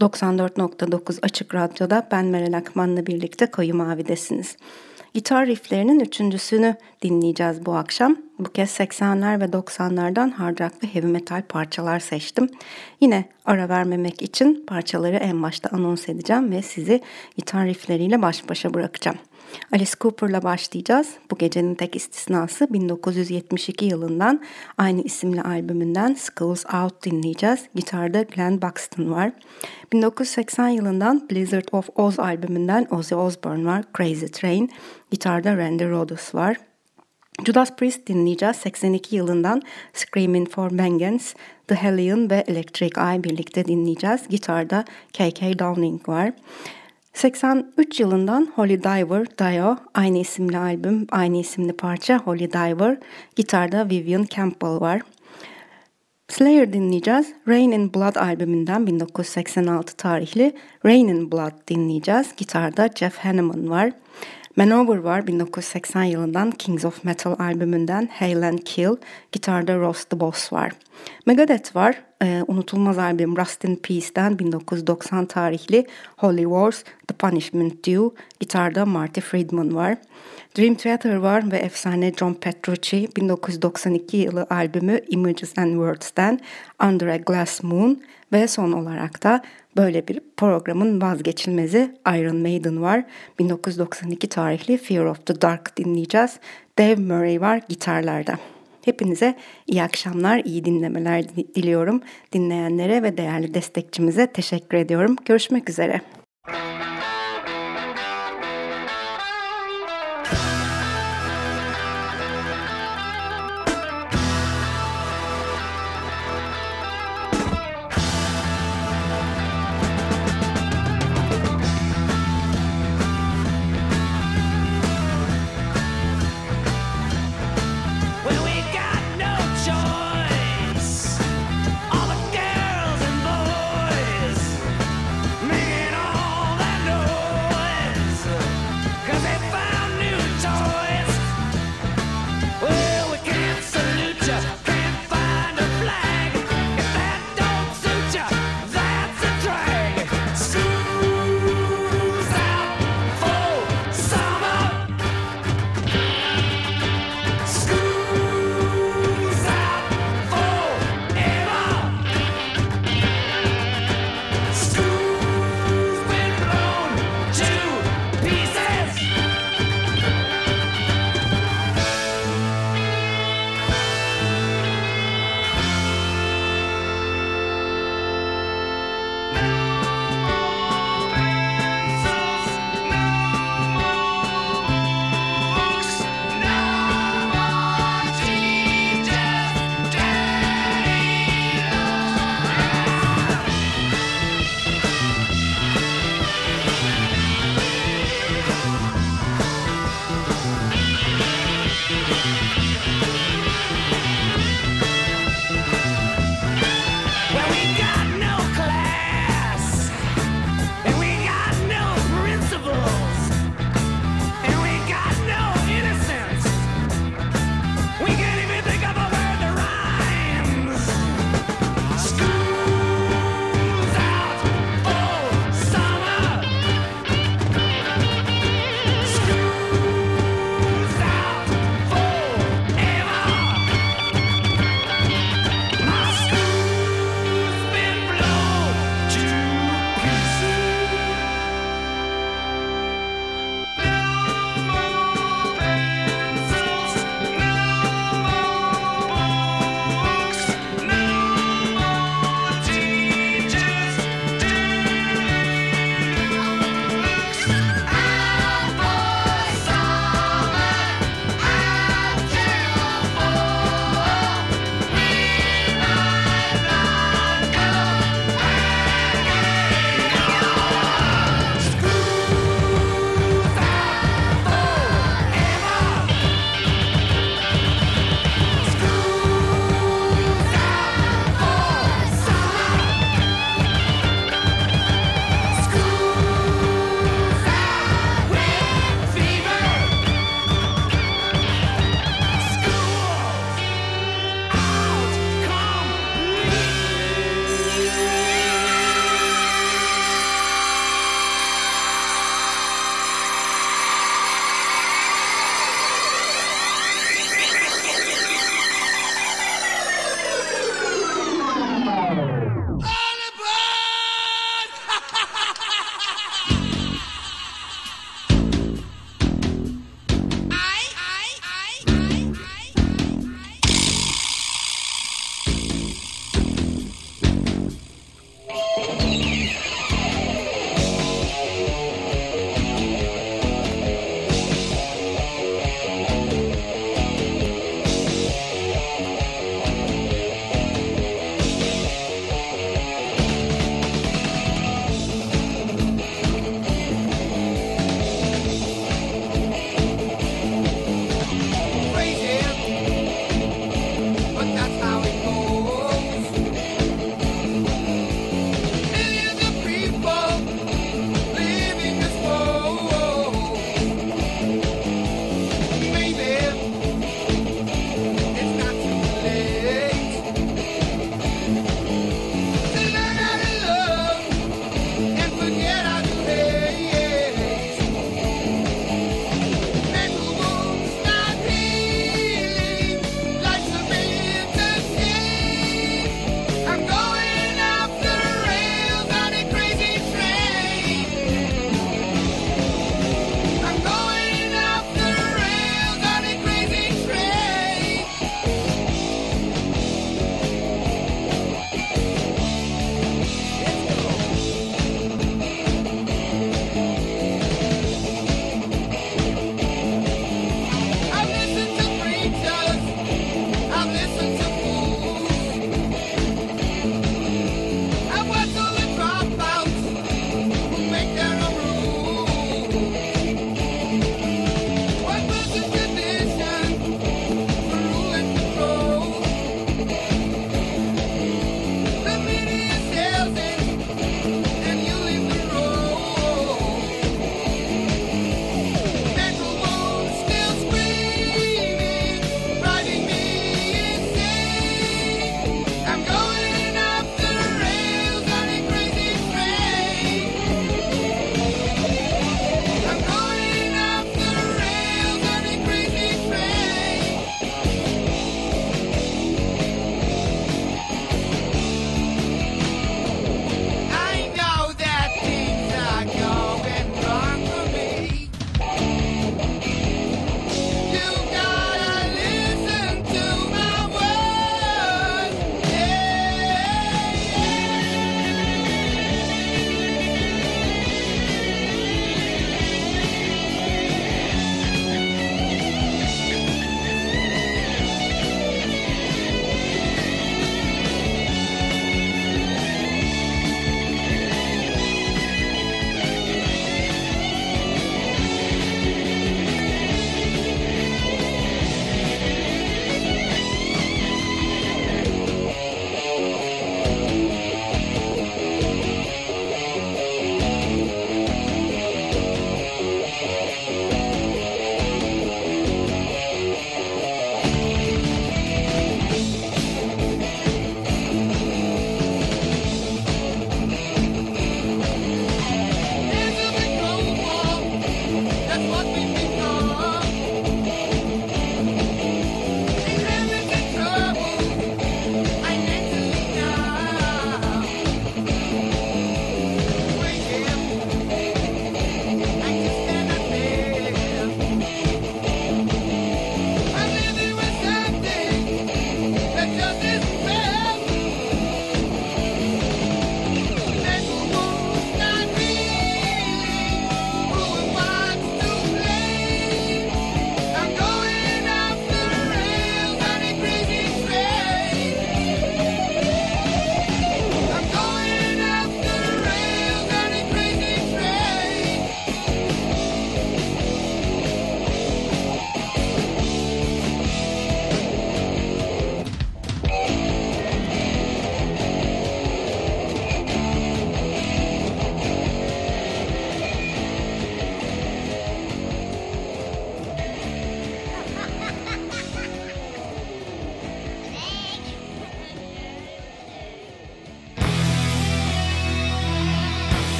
94.9 Açık Radyo'da ben Meral Akman'la birlikte Koyu Mavi'desiniz. Gitar rifflerinin üçüncüsünü dinleyeceğiz bu akşam. Bu kez 80'ler ve 90'lardan hard rock ve heavy metal parçalar seçtim. Yine ara vermemek için parçaları en başta anons edeceğim ve sizi gitar riffleriyle baş başa bırakacağım. Alice Cooper'la başlayacağız. Bu gecenin tek istisnası 1972 yılından aynı isimli albümünden Skulls Out dinleyeceğiz. Gitarda Glenn Buxton var. 1980 yılından Blizzard of Oz albümünden Ozzy Osbourne var. Crazy Train. Gitarda Randy Rhoads var. Judas Priest dinleyeceğiz. 82 yılından Screaming for Vengeance, The Hellion ve Electric Eye birlikte dinleyeceğiz. Gitarda K.K. Downing var. 83 yılından Holy Diver, Dio, aynı isimli albüm, aynı isimli parça Holy Diver, gitarda Vivian Campbell var. Slayer dinleyeceğiz. Rain in Blood albümünden 1986 tarihli Rain in Blood dinleyeceğiz. Gitarda Jeff Hanneman var. Manowar var 1980 yılından Kings of Metal albümünden Hail and Kill, gitarda Ross the Boss var. Megadeth var, e, unutulmaz albüm Rust in Peace'den 1990 tarihli Holy Wars, The Punishment Due, gitarda Marty Friedman var. Dream Theater var ve efsane John Petrucci 1992 yılı albümü Images and Words'ten Under a Glass Moon ve son olarak da böyle bir programın vazgeçilmezi Iron Maiden var. 1992 tarihli Fear of the Dark dinleyeceğiz. Dave Murray var gitarlarda. Hepinize iyi akşamlar, iyi dinlemeler diliyorum. Dinleyenlere ve değerli destekçimize teşekkür ediyorum. Görüşmek üzere.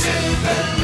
Timber.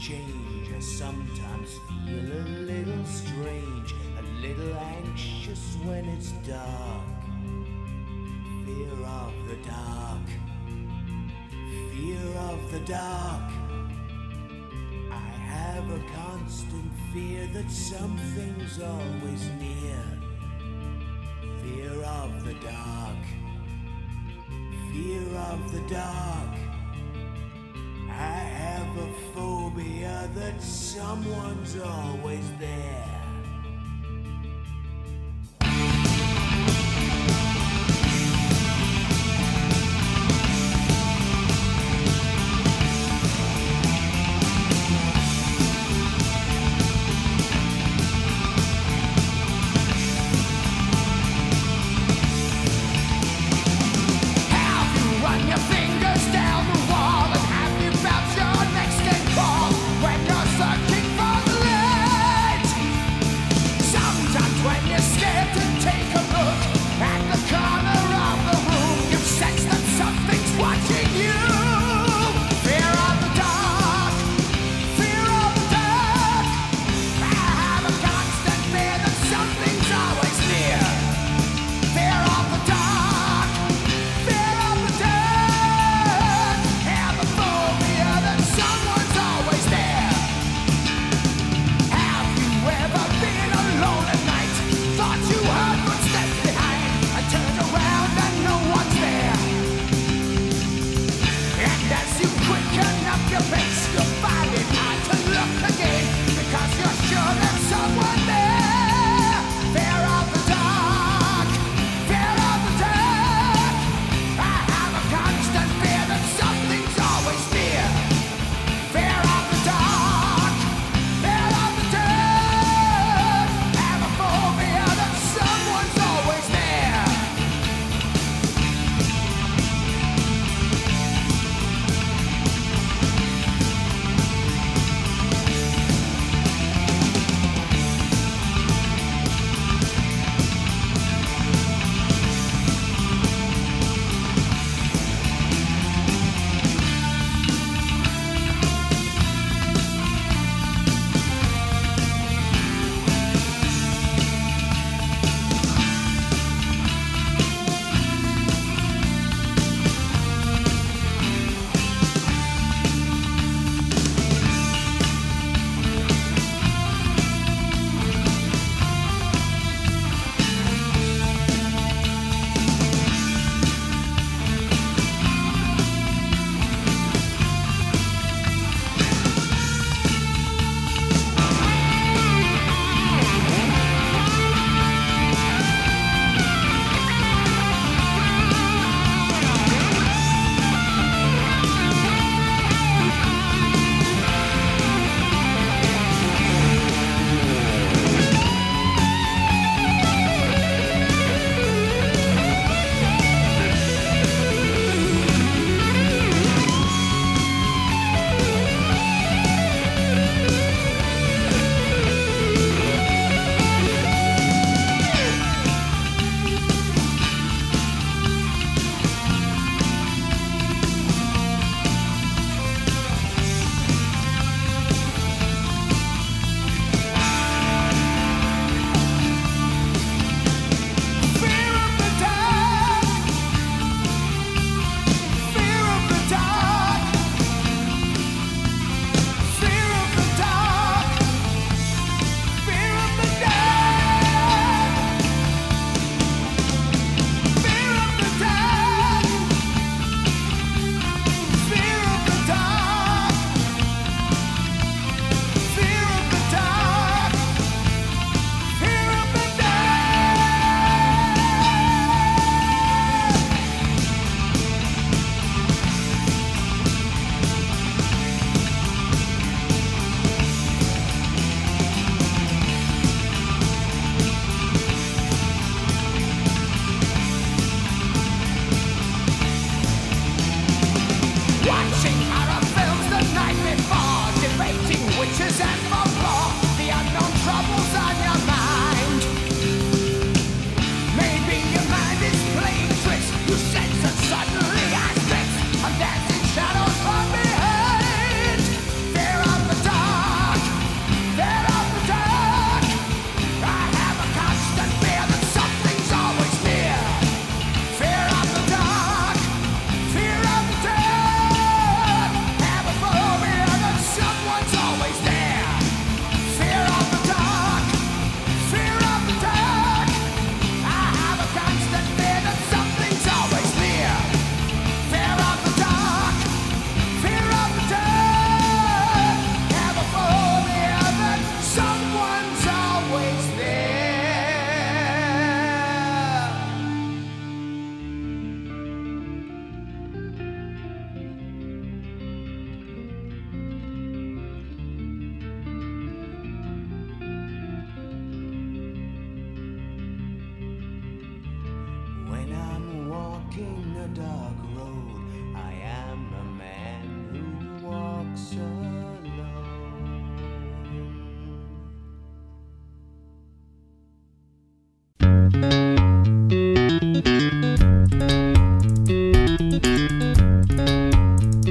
Change, I sometimes feel a little strange, a little anxious when it's dark. Fear of the dark, fear of the dark. I have a constant fear that something's always near. Fear of the dark, fear of the dark. I have a phobia that someone's always there.